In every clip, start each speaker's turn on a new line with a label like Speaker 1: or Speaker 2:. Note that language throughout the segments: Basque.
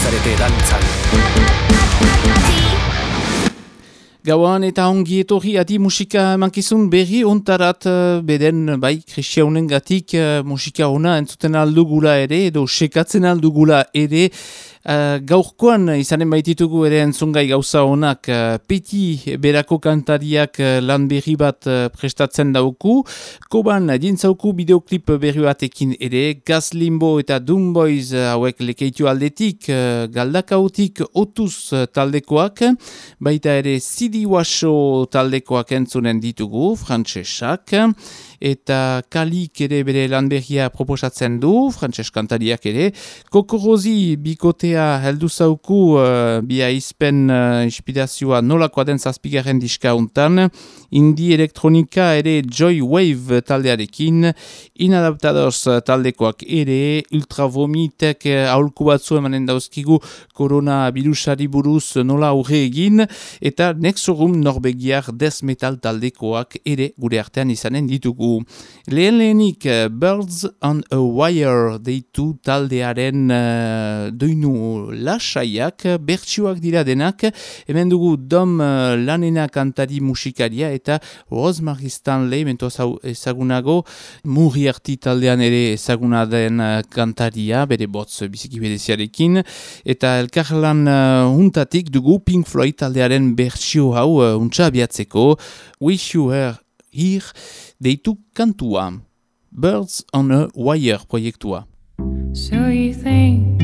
Speaker 1: Zarete dantzan
Speaker 2: Gauan eta ongi etorri adi musika mankizun berri ontarat uh, beden bai krisiaunen gatik uh, musika ona entzuten aldugula ere edo sekatzen aldugula ere Uh, gaurkoan izanen baititugu ere entzungai gauza honak uh, peti berako kantariak uh, lan berri bat uh, prestatzen dauku. Koban dintzauku bideoklip berri batekin ere. Gaz Limbo eta Doom Boys uh, hauek lekeitu aldetik uh, galdakautik otuz uh, taldekoak. Baita ere Sidi Washo taldekoak entzunen ditugu frantsesak eta kalik ere bere lanbergia proposatzen du, frantses ere. Kokorozi bikotea heldu zauku uh, bia izpen uh, inspirazioa nolakoa den zazpigaren diska untan, indi elektronika ere Joy Wave taldearekin, inadaptados taldekoak ere, ultravomitek uh, aholku batzu emanen dauzkigu korona birusari buruz nola aurre egin, eta nexorum norbegiar death metal taldekoak ere gure artean izanen ditugu. Lehen lehenik uh, Birds on a Wire deitu taldearen uh, doinu lasaiak, bertsuak dira denak, hemen dugu Dom uh, lanena kantari musikaria eta Rosemary Stanley, mentoaz ezagunago, muri arti taldean ere ezaguna den uh, kantaria, bere botz biziki bedeziarekin, eta elkarlan uh, untatik dugu Pink Floyd taldearen bertsio hau uh, untsa Wish You Were Here, deitu kantua. Birds on a Wire proiektua.
Speaker 3: So you think,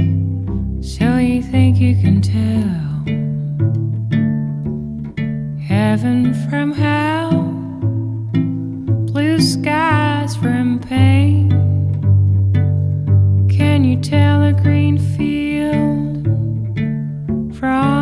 Speaker 3: so you think you can tell Heaven from hell, blue skies from pain Can you tell a green field from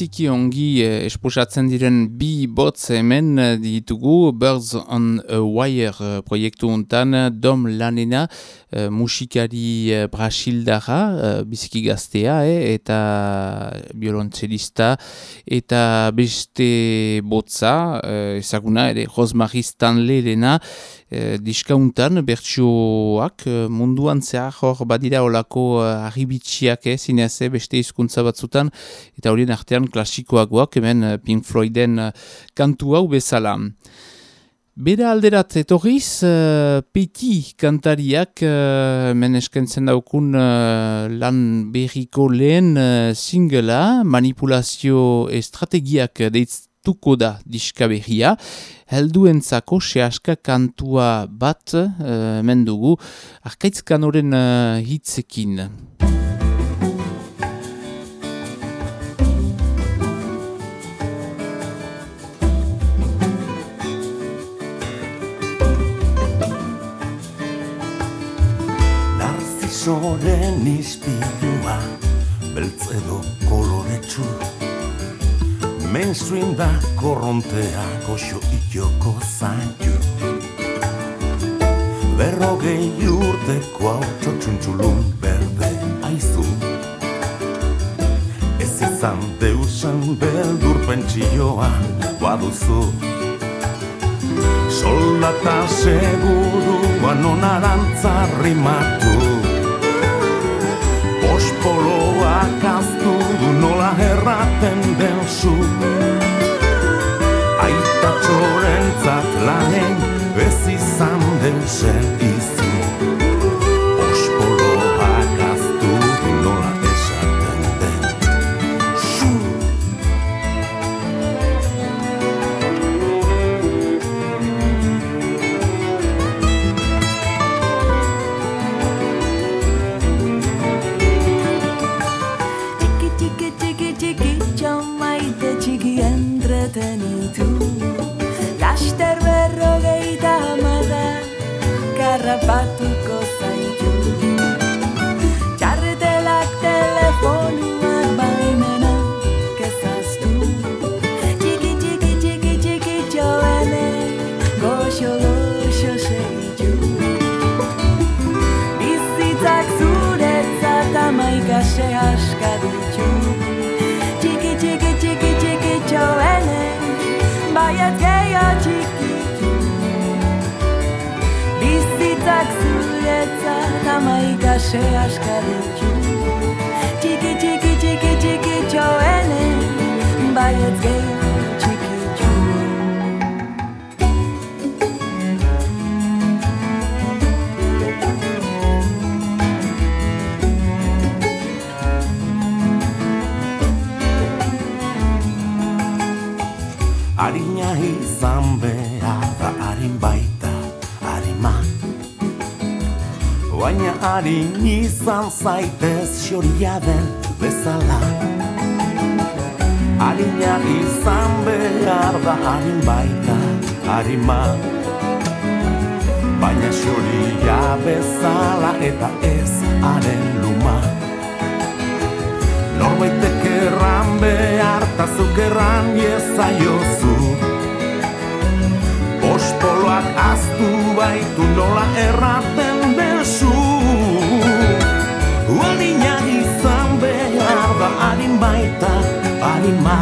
Speaker 3: ici
Speaker 2: biziki ongi eh, esposatzen diren bi botz hemen eh, ditugu Birds on a Wire eh, proiektu untan Dom Lanena uh, musikari brasildara, uh, biziki gaztea, eh, eta biolontzelista, eta beste botza, uh, ezaguna, ere, Rosemary Stanley dena, uh, diskauntan, bertsioak munduan zehar hor badira olako uh, arribitsiak, eh, zineze, beste hizkuntza batzutan, eta horien artean klasikoagoak, hemen Pink Floyden uh, kantu hau bezala. Bera alderat etorriz, uh, peti kantariak uh, men eskentzen daukun uh, lan berriko lehen uh, singela, manipulazio estrategiak deitztuko da diska berria, helduentzako sehaska kantua bat uh, mendugu, arkaitzkan horren uh, hitzekin.
Speaker 4: Soren izpilua Beltz edo koloretsu Mainstream da korrontea Goxo itoko zaitu. Berrogei urteko hau txotxuntxulun berde aizu. Ez izan deusan beldur pentsioa baduzu. Soldata seguruan onarantzarri matu Ospoloak aztu du nola erraten den zu Aita txorentzat lanen ez izan den zen izu arrabato con jamaika ze askar utxu
Speaker 5: Txiki, txiki, txiki, txiki txoene Baietz gehiago txiki txu.
Speaker 4: Arina izan behar Baina harin izan zaitez xoria den bezala. Harina izan behar da harin baita harima. Baina xoria bezala eta ez haren luma. Norbaitek erran behar tazuk erran iezaiozu Ospoloak aztu baitu nola erraten Adina da alin baita alin ma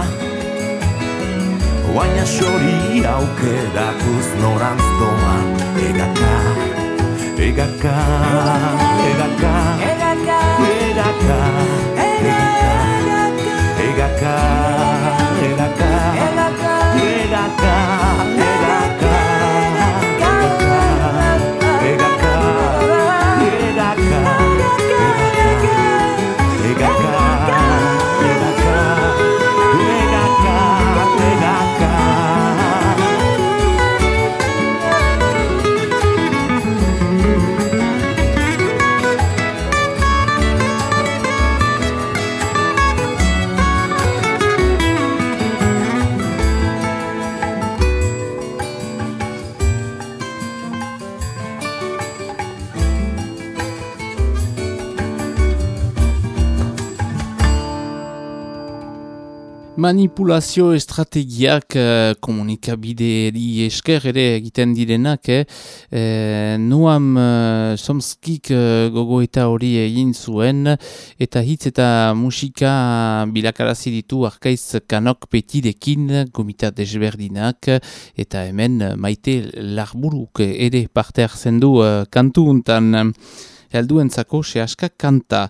Speaker 4: Baina xori aukeratuz norantz doan Egaka, egaka, egaka.
Speaker 2: Manipulazio estrategiak uh, komunikabide esker ere egiten direnak, eh? E, nuam uh, somskik uh, gogo eta hori egin zuen, eta hitz eta musika bilakarazi ditu arkaiz kanok petidekin gomita desberdinak, eta hemen maite larburuk ere parte hartzen du uh, kantu untan helduentzako sehaska kanta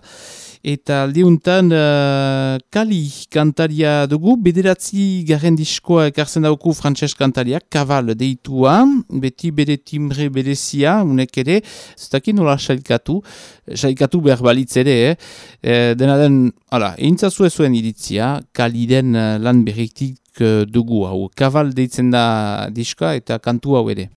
Speaker 2: eta aldiuntan uh, Kali kantaria dugu, bederatzi garen diskoa ekartzen dauku frantses kantariak, Kaval deitua, beti bere timbre berezia, unek ere, zutakin nola sailkatu, sailkatu behar balitz ere, eh? E, dena den, ala, eintzazu zuen iritzia, Kali den uh, lan berrektik uh, dugu, hau, Kaval deitzen da diskoa eta kantu hau ere.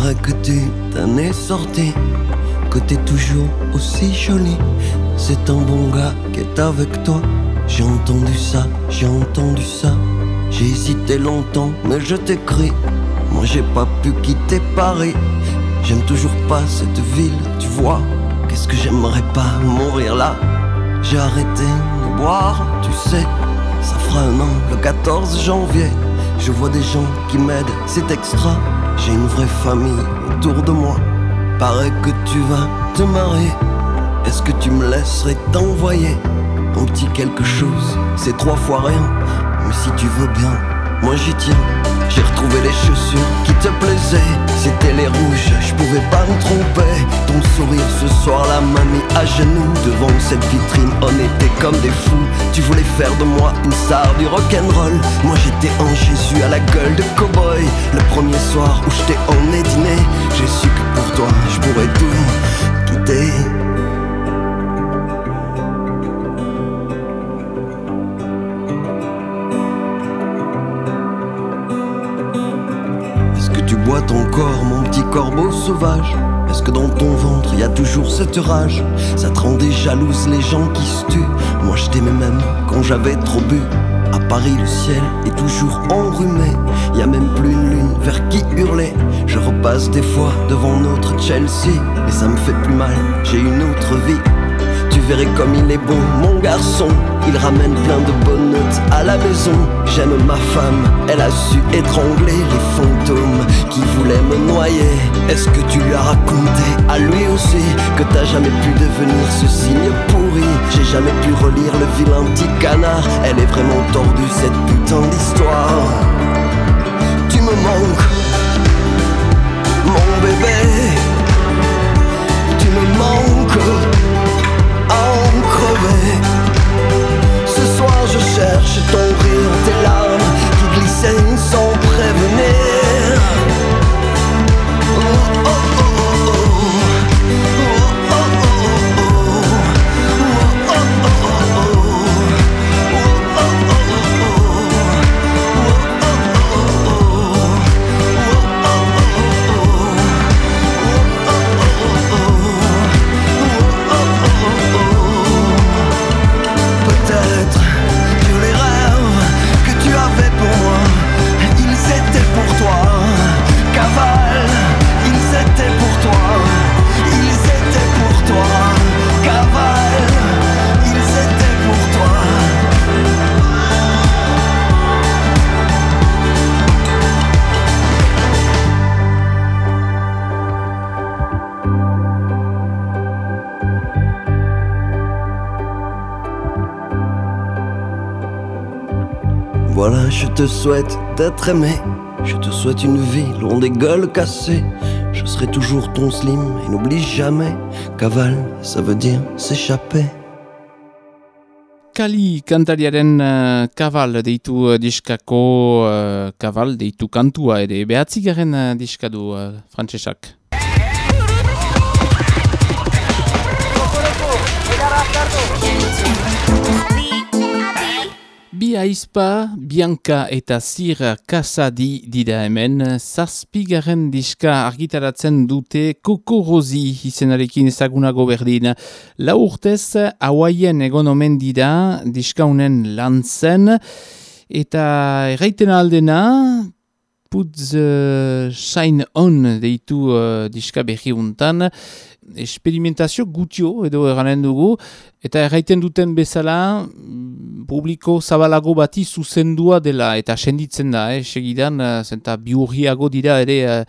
Speaker 6: Que tu t'en sorti, que t'es toujours aussi jolie. C'est un bon gars qui est avec toi. J'ai entendu ça, j'ai entendu ça. J'ai hésité longtemps, mais je t'écris. Moi j'ai pas pu quitter Paris. J'aime toujours pas cette ville, tu vois. Qu'est-ce que j'aimerais pas mourir là? J'ai arrêté de boire, tu sais. Ça fera un an, le 14 janvier. Je vois des gens qui m'aident, c'est extra. J'ai une vraie famille autour de moi. Paraît que tu vas te marier. Est-ce que tu me laisserais t'envoyer? Un petit quelque chose C'est trois fois rien, mais si tu veux bien, moi j'y tiens. J'ai retrouvé les chaussures qui te plaisaient. C'était les rouges, je pouvais pas me tromper. Ton sourire ce soir-là m'a mis à genoux devant cette vitrine. On était comme des fous. Tu voulais faire de moi une star du rock'n'roll. Moi j'étais un Jésus à la gueule de cowboy. Le premier soir où je t'ai emmené dîner, j'ai su que pour toi je pourrais tout quitter. Ton corps, mon petit corbeau sauvage? Est-ce que dans ton ventre y a toujours cette rage? Ça te rendait jalouse les gens qui se tuent Moi je t'aimais même quand j'avais trop bu à Paris, le ciel est toujours enrhumé. Y a même plus une lune vers qui hurler. Je repasse des fois devant notre Chelsea, et ça me fait plus mal. J'ai une autre vie. Tu verrais comme il est bon, mon garçon. Il ramène plein de bonnes notes à la maison. J'aime ma femme, elle a su étrangler les fantômes qui voulaient me noyer. Est-ce que tu lui as raconté à lui aussi que t'as jamais pu devenir ce signe pourri? J'ai jamais pu relire le vilain petit canard. Elle est vraiment tordue cette putain d'histoire. Tu me manques, mon bébé. Cherche ton rire, tes larmes qui glissaient sans Voilà, je te souhaite d'être aimé. Je te souhaite une vie loin des gueules cassées. Je serai toujours ton slim et n'oublie jamais. Cavale, ça veut dire s'échapper.
Speaker 2: Kali kantariaren uh, kabal deitu uh, diskako uh, kabal deitu kantua ere behatzigaren uh, diskadu uh, frantsesak. Bi aizpa, Bianca eta Zir Kasadi dira hemen, zazpigaren diska argitaratzen dute kokorozi izenarekin ezagunago berdin. La urtez, hauaien egon omen dira diskaunen lan zen, eta erraiten aldena, putz uh, shine on deitu uh, diska berri untan, esperimentazio gutio edo eranen dugu, eta erraiten duten bezala mm, publiko zabalago bati zuzendua dela, eta senditzen da, eh, segidan, eh, zenta biurriago dira ere, eh,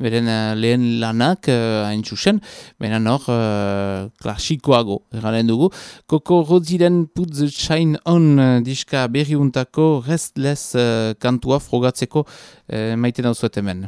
Speaker 2: beren eh, lehen lanak hain uh, txusen, benen hor uh, klasikoago eranen dugu. Koko Rodziren Put the Shine On diska berriuntako restless uh, kantua frogatzeko uh, maiten hau
Speaker 7: zuetemen.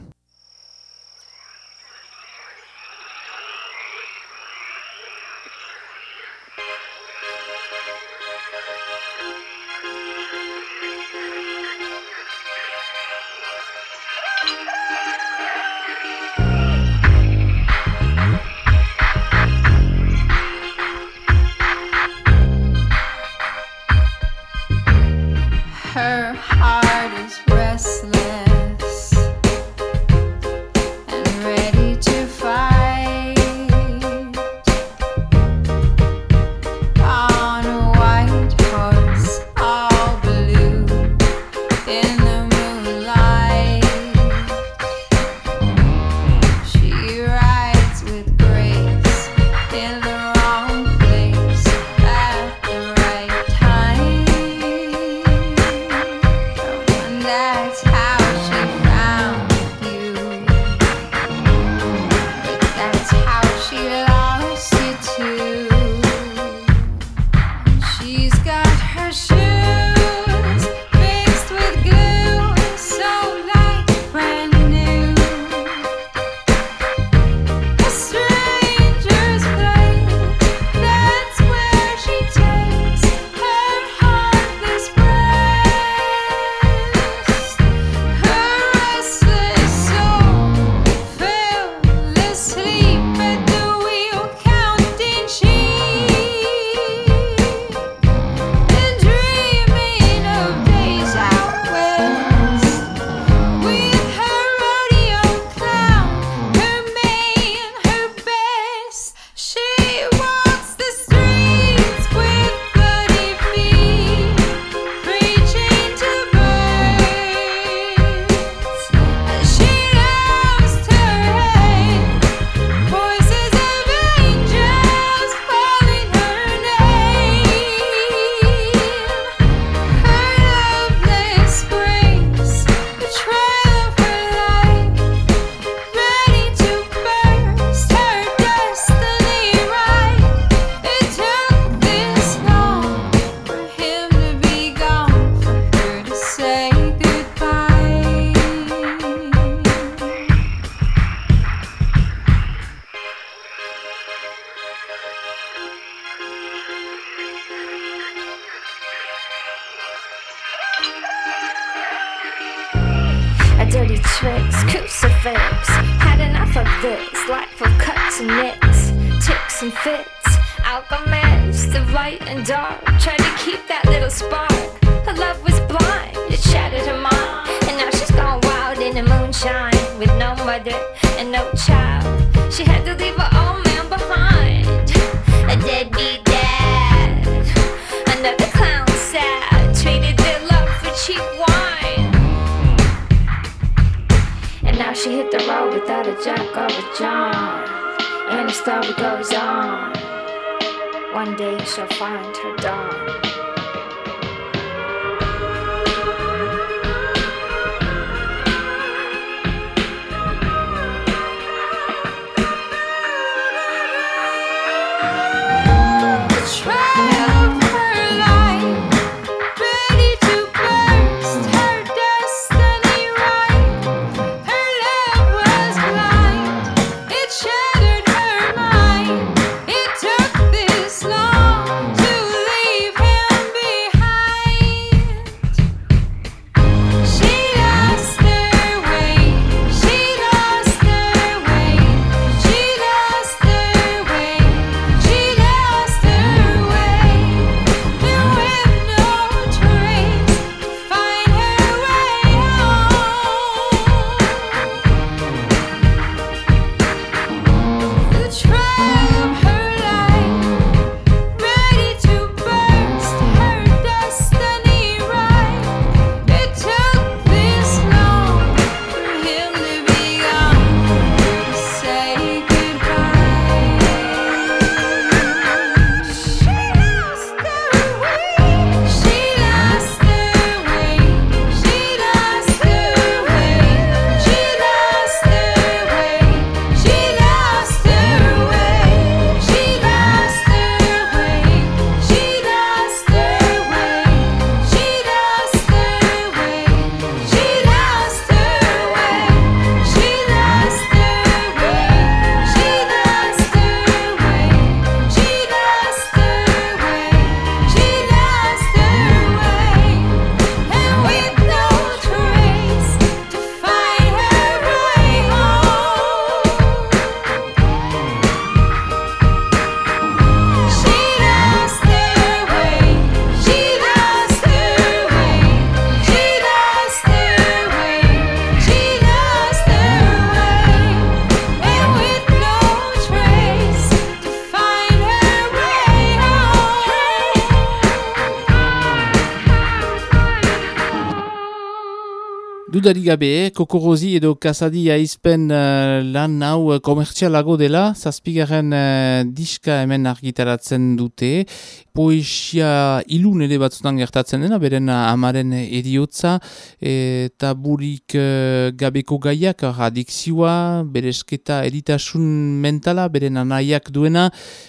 Speaker 2: Dudari gabe, eh? kokorozi edo kasadi aizpen uh, lan hau uh, komertzialago dela, zazpigaren uh, diska hemen argitaratzen dute, poesia ilun ere batzutan gertatzen dena, beren amaren eriotza, eta burik uh, gabeko gaiak, adikzioa, beresketa eritasun mentala, beren anaiak duena,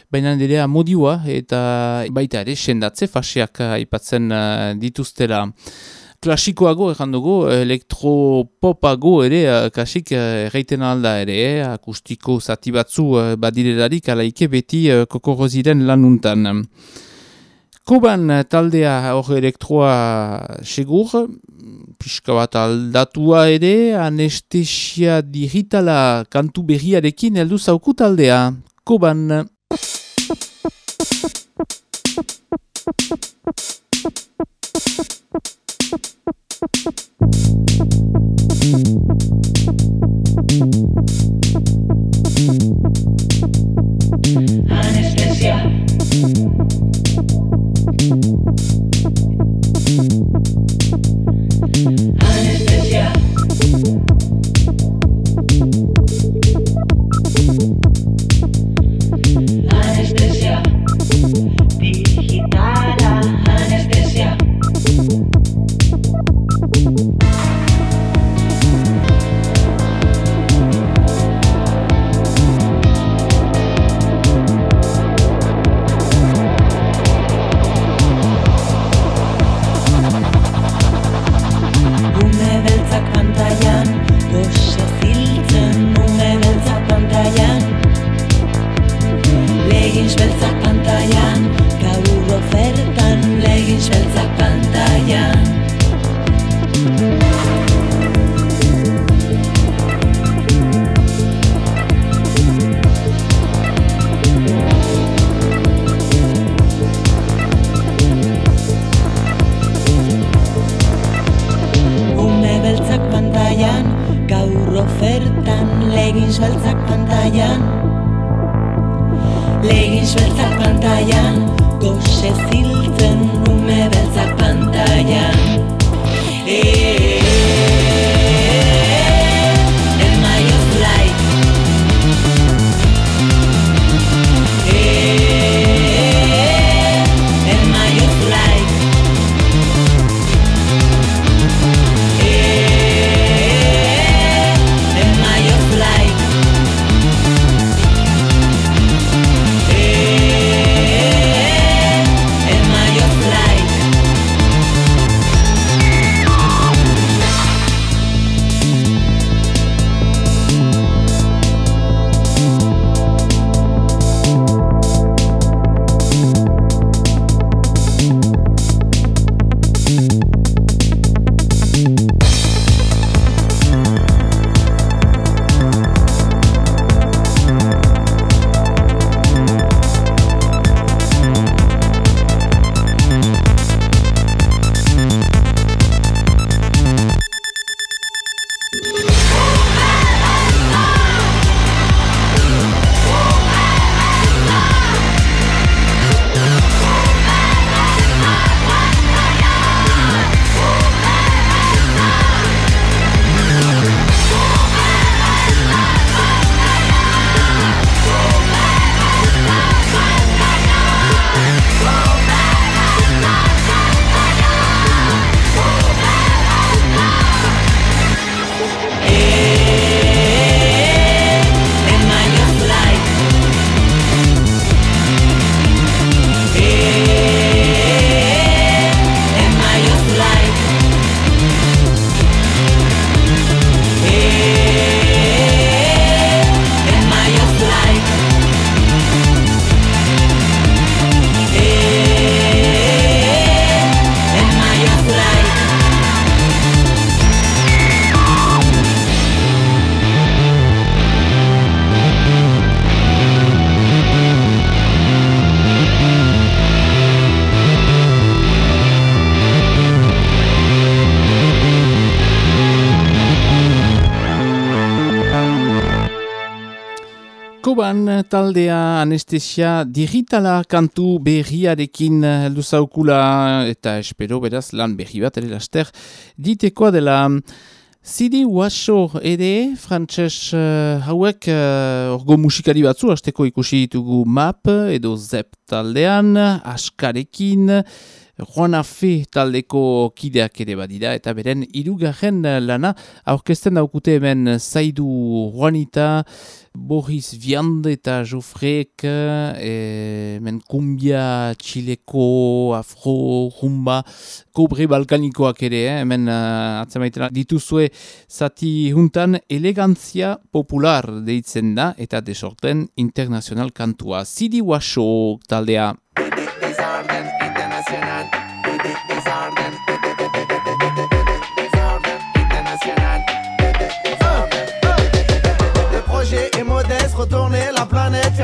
Speaker 2: baina ere amodioa, eta baita ere, sendatze faseak aipatzen uh, dituztela klasikoago egan dugu, elektropopago ere, uh, kasik erreiten alda ere, eh, akustiko zati batzu badirelarik alaike beti kokoroziren lanuntan. Koban taldea hor elektroa segur, pixka bat aldatua ere, anestesia digitala kantu berriarekin heldu zauku taldea. Koban... Taldea anestesia digitala kantu berriarekin heldu zaukula eta espero beraz lan berri bat ere laster ditekoa dela. Zidi Washo ere, frantses uh, hauek uh, orgo musikari batzu, hasteko ikusi ditugu map edo zep taldean, askarekin, Juana Fe taldeko kideak ere badira, eta beren irugarren lana, aurkezten daukute hemen Zaidu Juanita, Boris Viand eta Jofrek, e, men kumbia txileko, afro, rumba, kobre balkanikoak ere, eh? hemen uh, atzemaitena dituzue zati juntan elegantzia popular deitzen da, eta desorten internazional kantua. Zidi Washo taldea.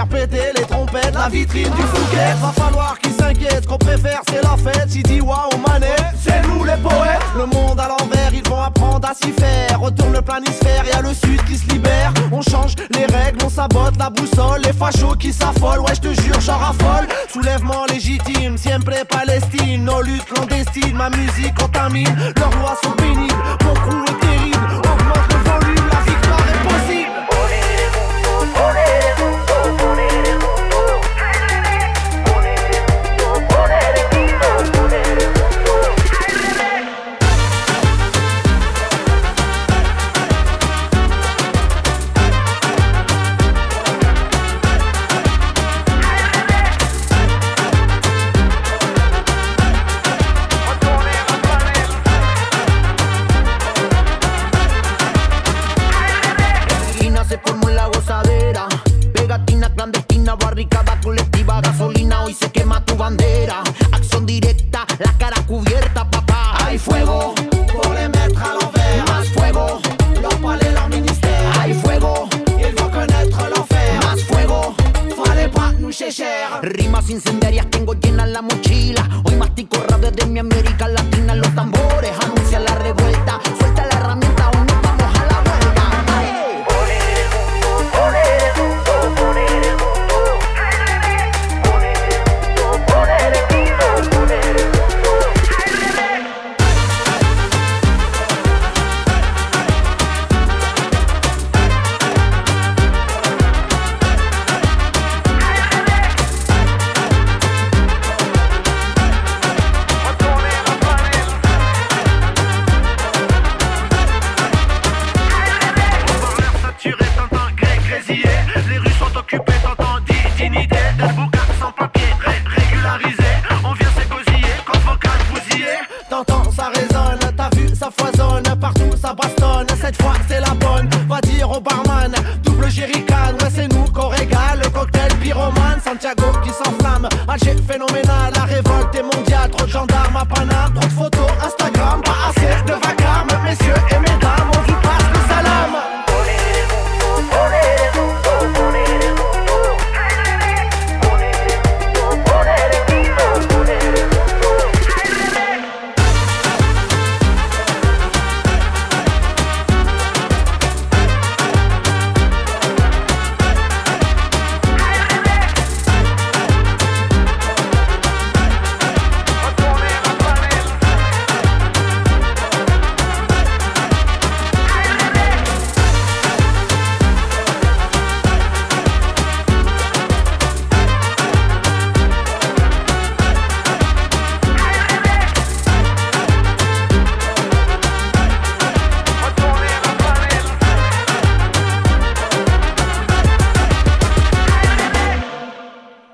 Speaker 8: Faire les trompettes, la vitrine du Fouquet. Va falloir qu'ils s'inquiètent, qu'on préfère c'est la fête. Si Diwa aux manettes, c'est nous les poètes. Le monde à l'envers, ils vont apprendre à s'y faire. Retourne le planisphère, y a le sud qui se libère. On change les règles, on sabote la boussole. Les fachos qui s'affolent, ouais, je te jure, j'en raffole. Soulèvement légitime, siempre Palestine. Nos luttes clandestines, ma musique contamine. Leurs lois sont pénibles, mon est terrible.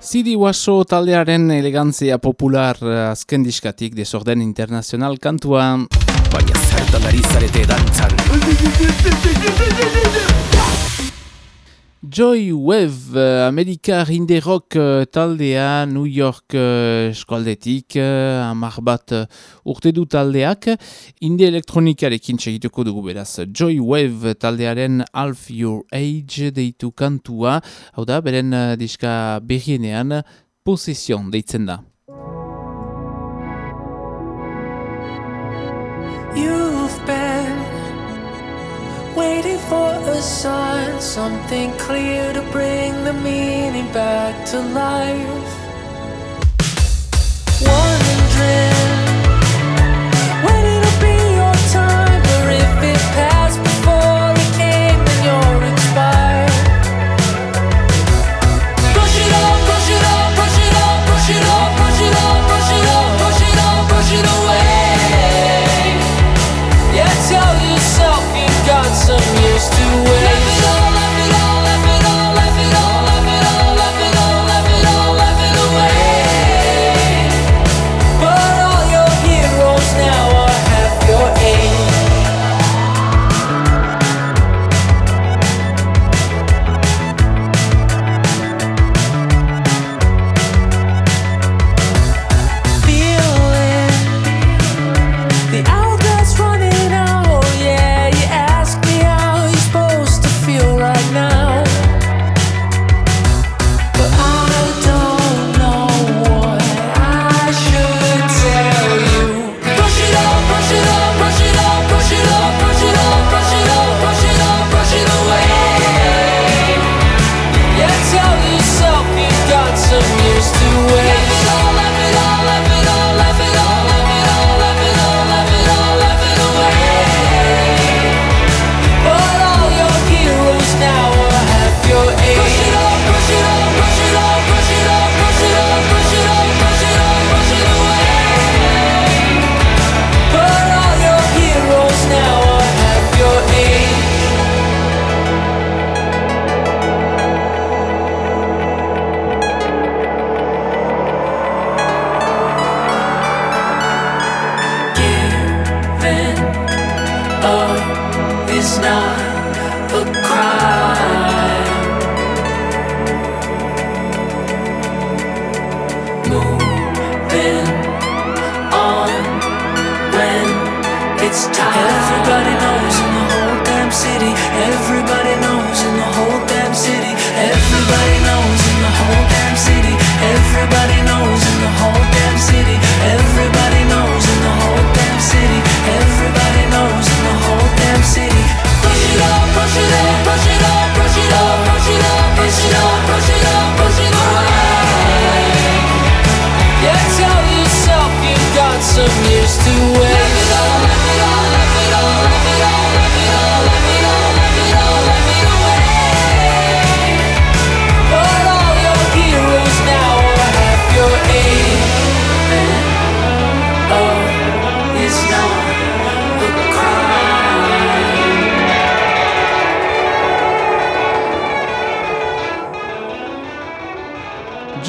Speaker 2: Zidi Waso taldearen elegantzia popular eh, azken diskatik desorden internazional kantua.
Speaker 1: Baina zertan ari zarete dantzan
Speaker 2: Joy Wave, eh, Amerikar indie rock eh, taldea, New York eh, eskualdetik, hamar bat urte du taldeak, indie elektronikarekin segituko dugu beraz. Joy Wave taldearen Half Your Age deitu kantua, hau da, beren diska berrienean, Possession deitzen da.
Speaker 9: You've been sun, something clear to bring the meaning back to life. 100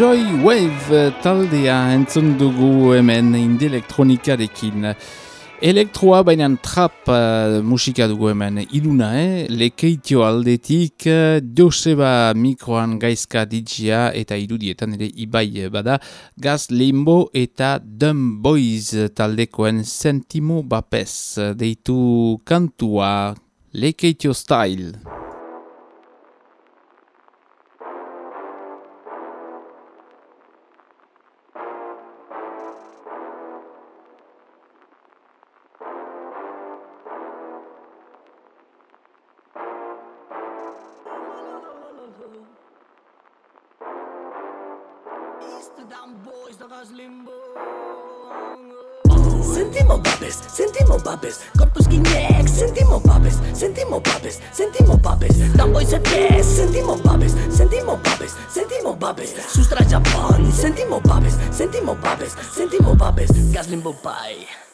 Speaker 2: Joy Wave eh, taldea entzun dugu hemen indi elektronikarekin. Elektroa baina trap uh, musika dugu hemen iluna, eh? lekeitio aldetik uh, Joseba mikroan gaizka digia eta irudietan ere ibai bada Gaz Limbo eta Dumb Boys taldekoen Sentimo Bapes deitu kantua lekeitio style.
Speaker 10: babes, sentimos babes Tamboi se pies, sentimos babes, sentimo babes, sentimo babes Sustra Japón, sentimo babes, sentimo babes, sentimo babes Gaslimbo Pie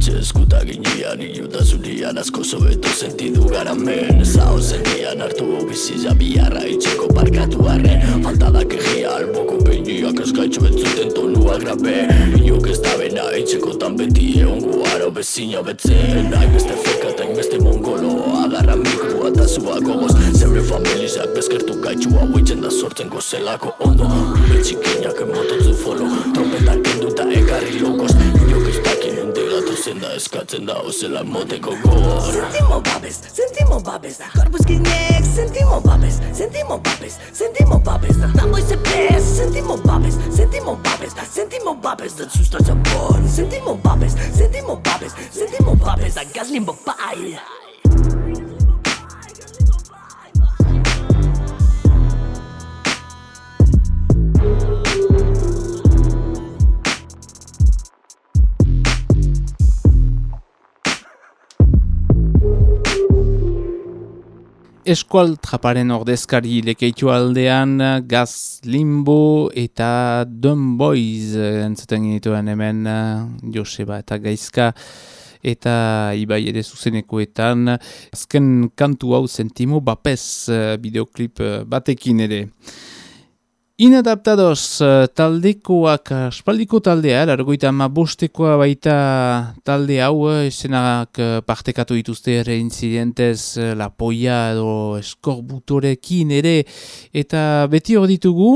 Speaker 11: Atxe eskuta ginean, iluta zurian asko sobeto sentidu gara men Zao zenian hartu bizia biharra itxeko parkatu arren Faltadak egia alboko peiniak eskaitxo entzuten tonua grabe Inok ez da bena itxekotan beti egon guaro bezina betzen Hainbeste feka eta hainbeste mongolo Agarra mikroa eta zua gogoz. Zeure familizak bezkertu gaitxua Huitzen da sortzen gozelako ondo. Gure txikinak emototzu folo Trompetak kenduta ekarri logos Inok ez dakin hunde da eskatzen da ozela moteko gor
Speaker 10: Sentimo babes, sentimo babes Corpus ginek, sentimo babes Sentimo babes, sentimo babes Damboy sepes, sentimo babes Sentimo babes, sentimo babes Da susta Japan Sentimo babes, sentimo babes Sentimo babes Da gazlimbo bai
Speaker 2: Eskual traparen ordezkari lekeitu aldean Gaz Limbo eta Dumb Boys eh, entzuten genituen hemen eh, Joseba eta Gaizka eta Ibai ere zuzenekoetan azken kantu hau sentimo bapez eh, bideoklip eh, batekin ere. Inadaptados eh, taldekoak, espaldiko taldea, largoita ama bostekoa baita talde hau, eh, esenak eh, partekatu dituzte ere incidentez, eh, la poia edo eskorbutorekin ere, eta beti hor ditugu,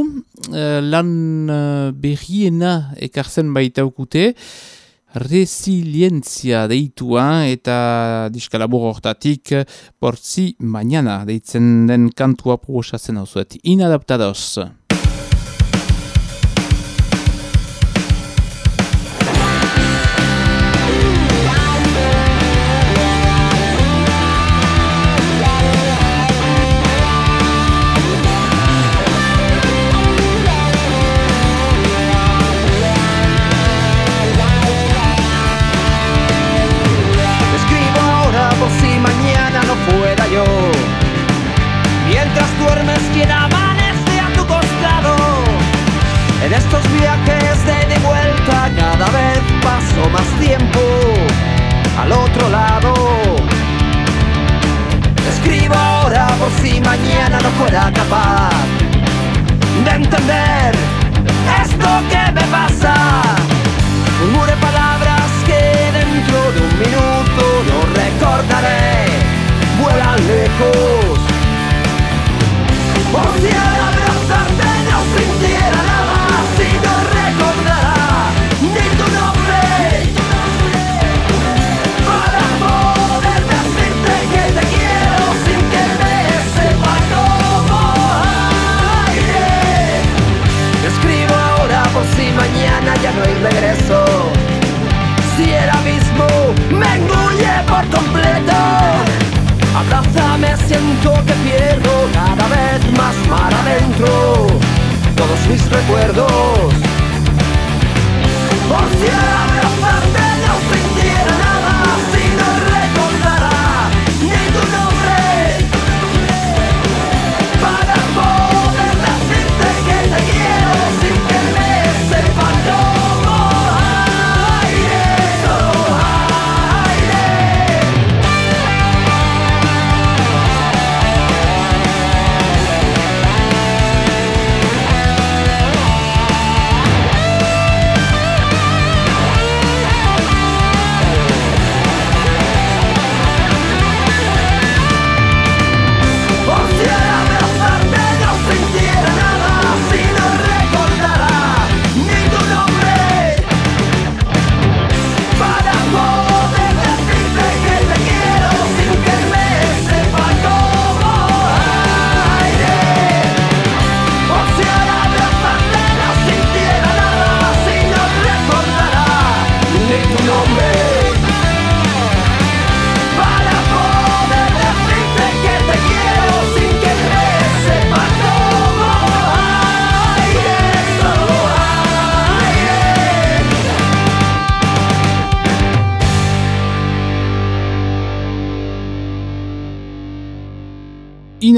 Speaker 2: eh, lan eh, berriena ekartzen baita ukute, resilientzia deitua eta diskalabur hortatik portzi mañana deitzen den kantua proposatzen hau zuet. Inadaptados.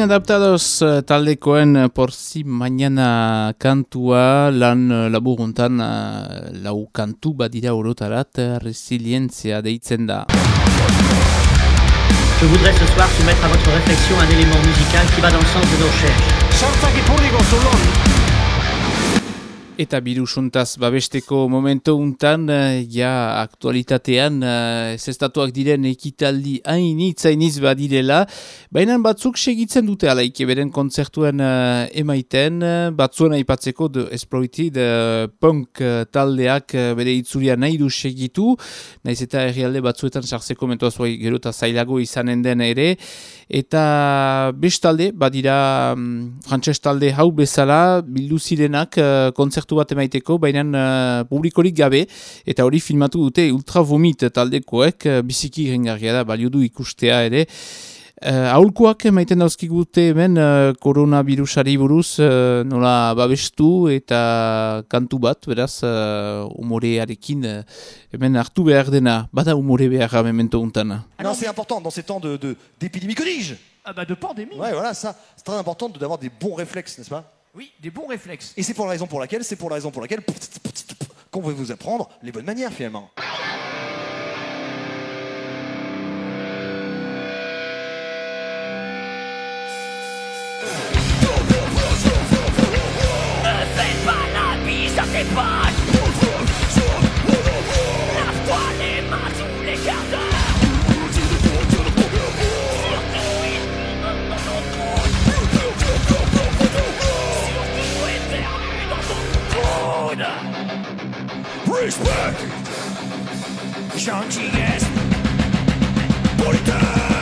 Speaker 2: Inadaptados eh, taldekoen eh, por si mañana kantua lan eh, laburuntan lau kantu badira orotarat resilientzia deitzen da.
Speaker 12: Je voudrais ce soir soumettre à votre réflexion un élément musical qui va dans le sens de nos recherches.
Speaker 2: Eta birusuntaz babesteko momento untan, eh, ja aktualitatean, eh, zestatuak diren ekitaldi hainitz hainitz badirela, baina batzuk segitzen dute alaike beren kontzertuen eh, emaiten, batzuen aipatzeko de Exploited eh, punk eh, taldeak bere itzuria nahi du segitu, naiz eta herrialde batzuetan sartzeko mentua zuai gero eta zailago izanen den ere, eta bestalde, badira mm, frantses talde hau bezala, bildu zirenak uh, kontzertu bat emaiteko, baina uh, publikorik gabe, eta hori filmatu dute Ultra Vomit taldekoek, uh, biziki rengarria da, balio du ikustea ere, Uh, aholkoak emaiten dauzkigute hemen uh, koronavirusari buruz uh, nola babestu eta kantu bat, beraz uh, umorearekin uh, hemen hartu behar dena, bada umore behar memento untan.
Speaker 13: Non, c'est important dans ces temps de, de- d'épidémie, que dis-je
Speaker 14: Ah bah de pandémie.
Speaker 13: Ouais, voilà, ça, c'est très important de- d'avoir des bons réflexes, n'est-ce pas?
Speaker 14: Oui, des bons réflexes.
Speaker 13: Et c'est pour la raison pour laquelle, c'est pour la raison pour laquelle qu'on va vous apprendre les bonnes manières finalement.
Speaker 10: Respect! Chunky ass! Put
Speaker 2: it!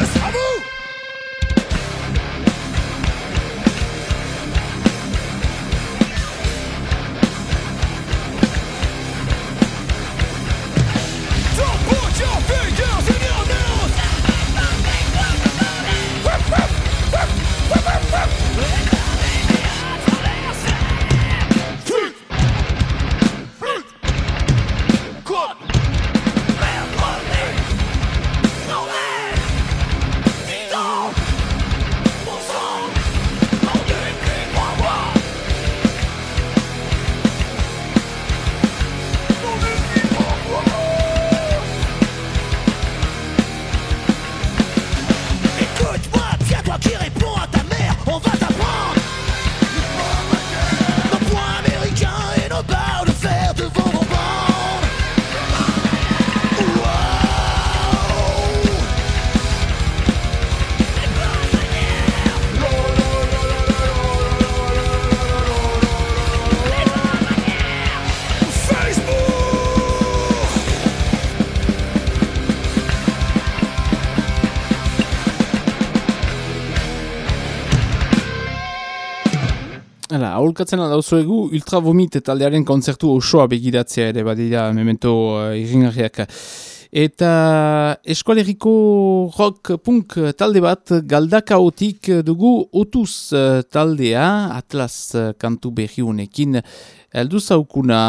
Speaker 2: Aholkatzen aldauzuegu Ultra Vomit taldearen kontzertu osoa begiratzea ere badira memento uh, irringarriak. Eta eskualeriko rock punk talde bat galdakaotik dugu otuz uh, taldea Atlas uh, kantu berri honekin heldu zaukuna.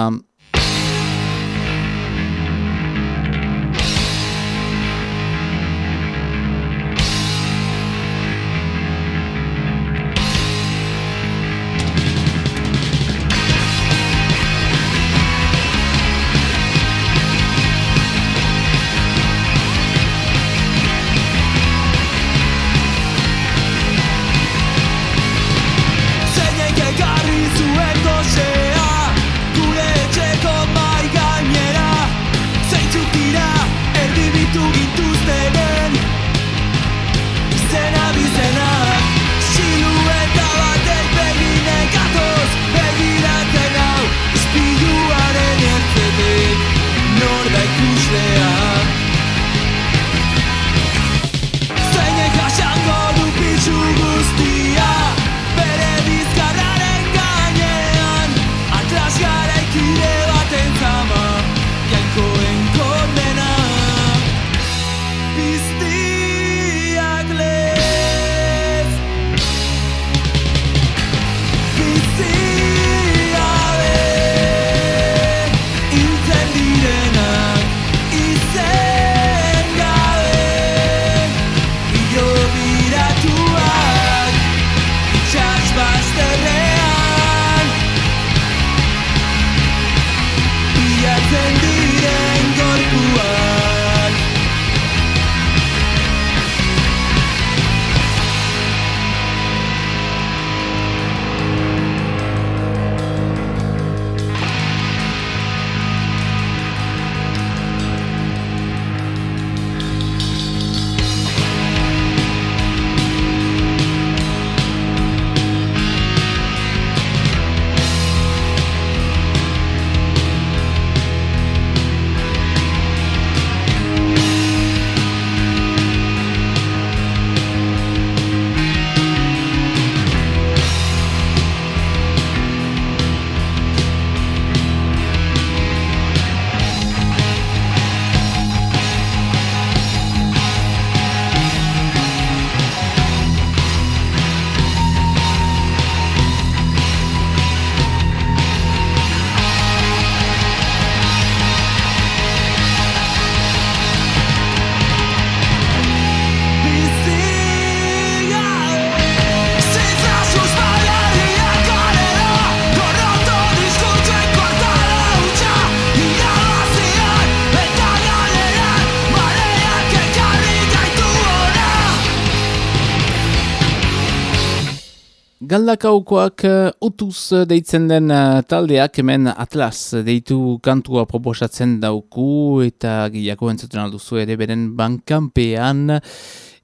Speaker 2: Galdakaukoak uh, utuz deitzen den uh, taldeak hemen Atlas deitu kantua proposatzen dauku eta gehiago entzuten alduzu ere beren bankanpean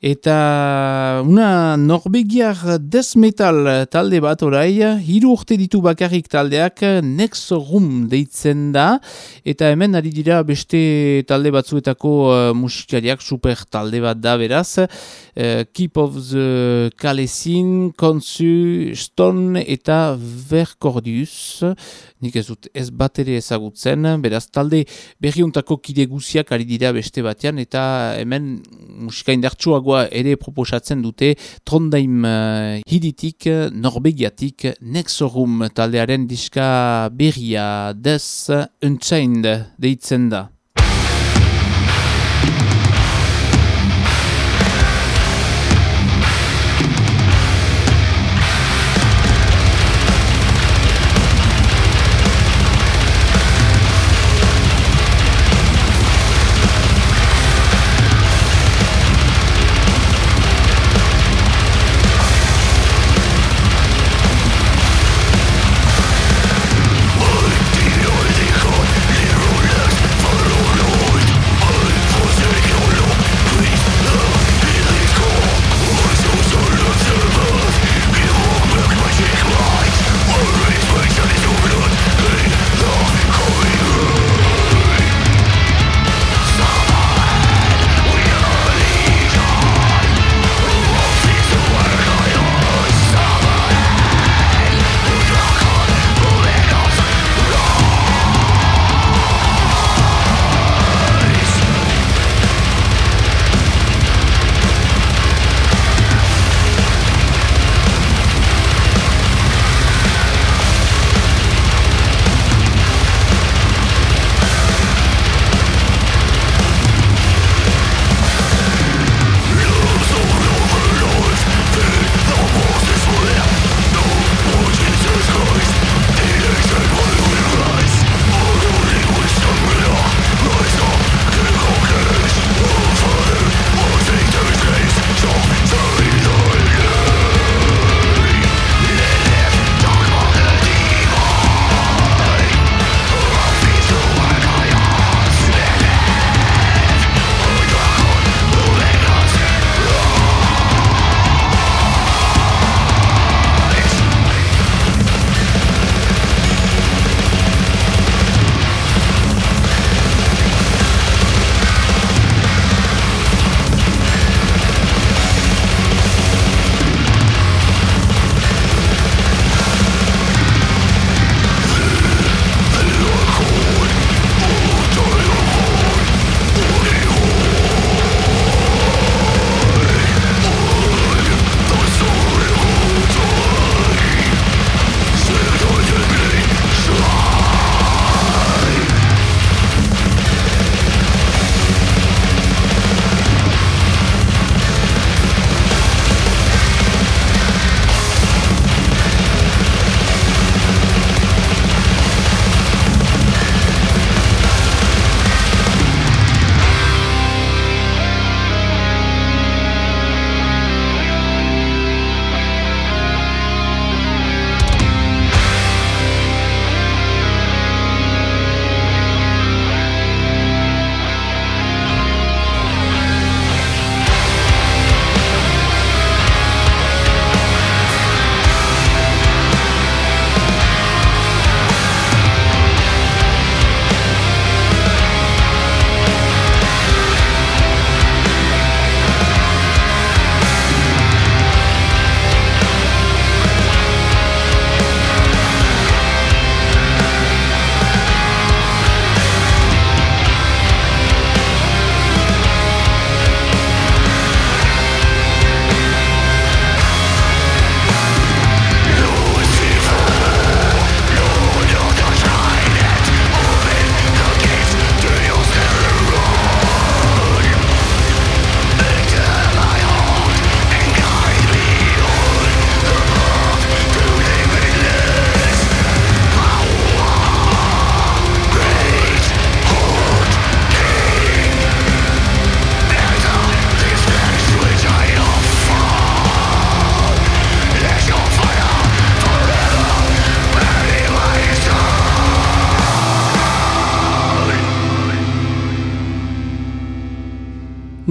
Speaker 2: eta una norbegiar death metal talde bat orai hiru urte ditu bakarrik taldeak Next Room deitzen da. Eta hemen ari dira beste talde batzuetako uh, musikariak super talde bat da beraz. Uh, Keep of the Kalesin, Konsu, Stone eta Vercordius. Nik ez dut ez bat ere ezagutzen, beraz talde berriuntako kide guziak ari dira beste batean. Eta hemen musika indartsuagoa ere proposatzen dute Trondheim uh, hiritik, Norbegiatik, Nexorum taldearen diska berria des Unchained deitzen da.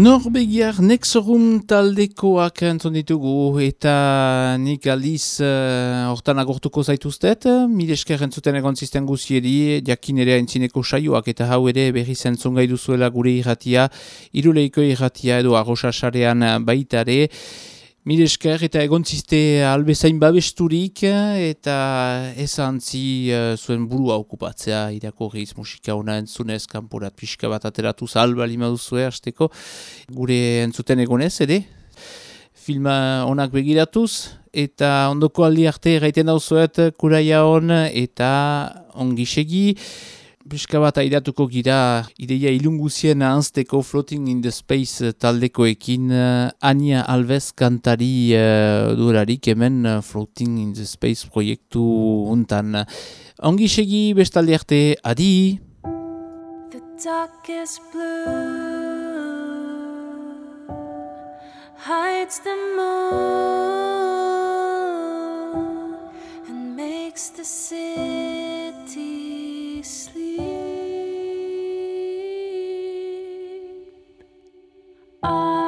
Speaker 2: Norbegiar Nexorum taldekoak entzun ditugu eta nik aldiz uh, hortan agortuko zaituztet. Mil esker entzuten egon zisten guzieri, jakin ere entzineko saioak eta hau ere berri zentzun gai duzuela gure irratia, iruleiko irratia edo arrosasarean baitare. Mil esker eta egon ziste albezain babesturik eta ez antzi uh, zuen burua okupatzea irako gehiz musika hona entzunez kanporat pixka bat ateratu zalba lima duzue hasteko. Gure entzuten egonez ere? Filma onak begiratuz eta ondoko aldi arte gaiten dauzuet kuraia hon eta ongi Piska bat aidatuko gira ideia ilunguzien anzteko Floating in the Space taldekoekin uh, Ania Alves kantari uh, durarik hemen Floating in the Space proiektu untan. Ongi segi bestalde arte, adi!
Speaker 5: The darkest blue hides the moon and makes the city I